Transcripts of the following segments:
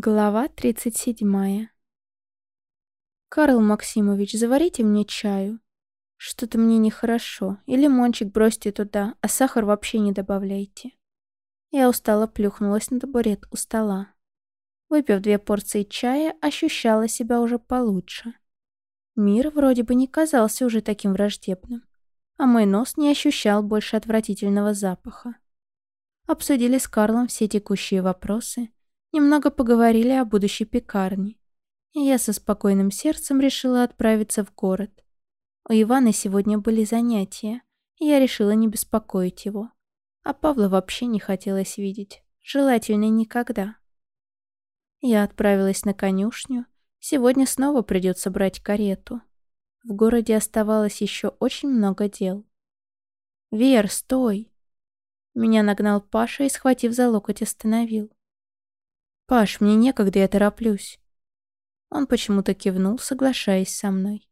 Глава 37. «Карл Максимович, заварите мне чаю. Что-то мне нехорошо. И лимончик бросьте туда, а сахар вообще не добавляйте». Я устало плюхнулась на табурет у стола. Выпив две порции чая, ощущала себя уже получше. Мир вроде бы не казался уже таким враждебным, а мой нос не ощущал больше отвратительного запаха. Обсудили с Карлом все текущие вопросы, немного поговорили о будущей пекарне, и я со спокойным сердцем решила отправиться в город. У Ивана сегодня были занятия, и я решила не беспокоить его. А Павла вообще не хотелось видеть, желательно никогда. Я отправилась на конюшню. Сегодня снова придется брать карету. В городе оставалось еще очень много дел. «Вер, стой!» Меня нагнал Паша и, схватив за локоть, остановил. «Паш, мне некогда, я тороплюсь». Он почему-то кивнул, соглашаясь со мной.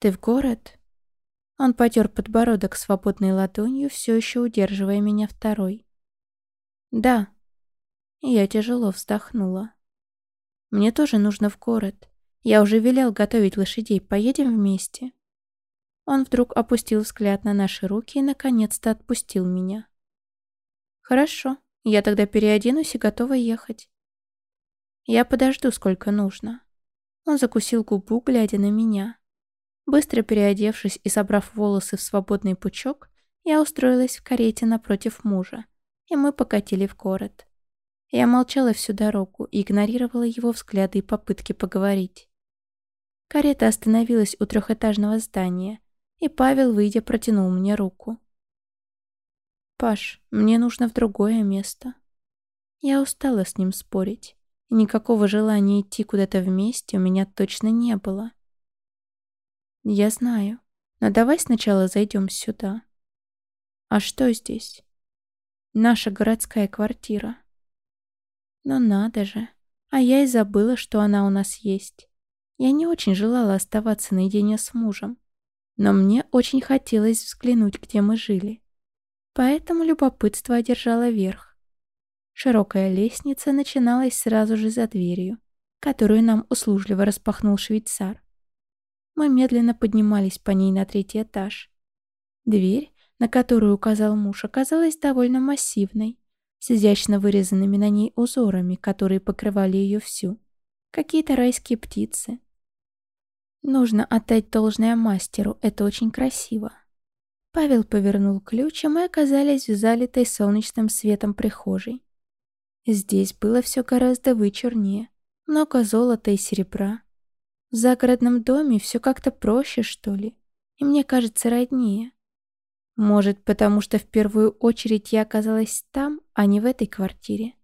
«Ты в город?» Он потер подбородок свободной ладонью, все еще удерживая меня второй. «Да», я тяжело вздохнула. «Мне тоже нужно в город. Я уже велел готовить лошадей. Поедем вместе?» Он вдруг опустил взгляд на наши руки и наконец-то отпустил меня. «Хорошо. Я тогда переоденусь и готова ехать». «Я подожду, сколько нужно». Он закусил губу, глядя на меня. Быстро переодевшись и собрав волосы в свободный пучок, я устроилась в карете напротив мужа, и мы покатили в город. Я молчала всю дорогу и игнорировала его взгляды и попытки поговорить. Карета остановилась у трехэтажного здания, и Павел, выйдя, протянул мне руку. «Паш, мне нужно в другое место». Я устала с ним спорить, и никакого желания идти куда-то вместе у меня точно не было. «Я знаю, но давай сначала зайдем сюда». «А что здесь?» «Наша городская квартира». Но надо же. А я и забыла, что она у нас есть. Я не очень желала оставаться наедине с мужем. Но мне очень хотелось взглянуть, где мы жили. Поэтому любопытство одержало верх. Широкая лестница начиналась сразу же за дверью, которую нам услужливо распахнул швейцар. Мы медленно поднимались по ней на третий этаж. Дверь, на которую указал муж, оказалась довольно массивной с изящно вырезанными на ней узорами, которые покрывали ее всю. Какие-то райские птицы. Нужно отдать должное мастеру, это очень красиво. Павел повернул ключ, и мы оказались в залитой солнечным светом прихожей. Здесь было все гораздо вычурнее. Много золота и серебра. В загородном доме все как-то проще, что ли. И мне кажется, роднее. Может, потому что в первую очередь я оказалась там, а не в этой квартире.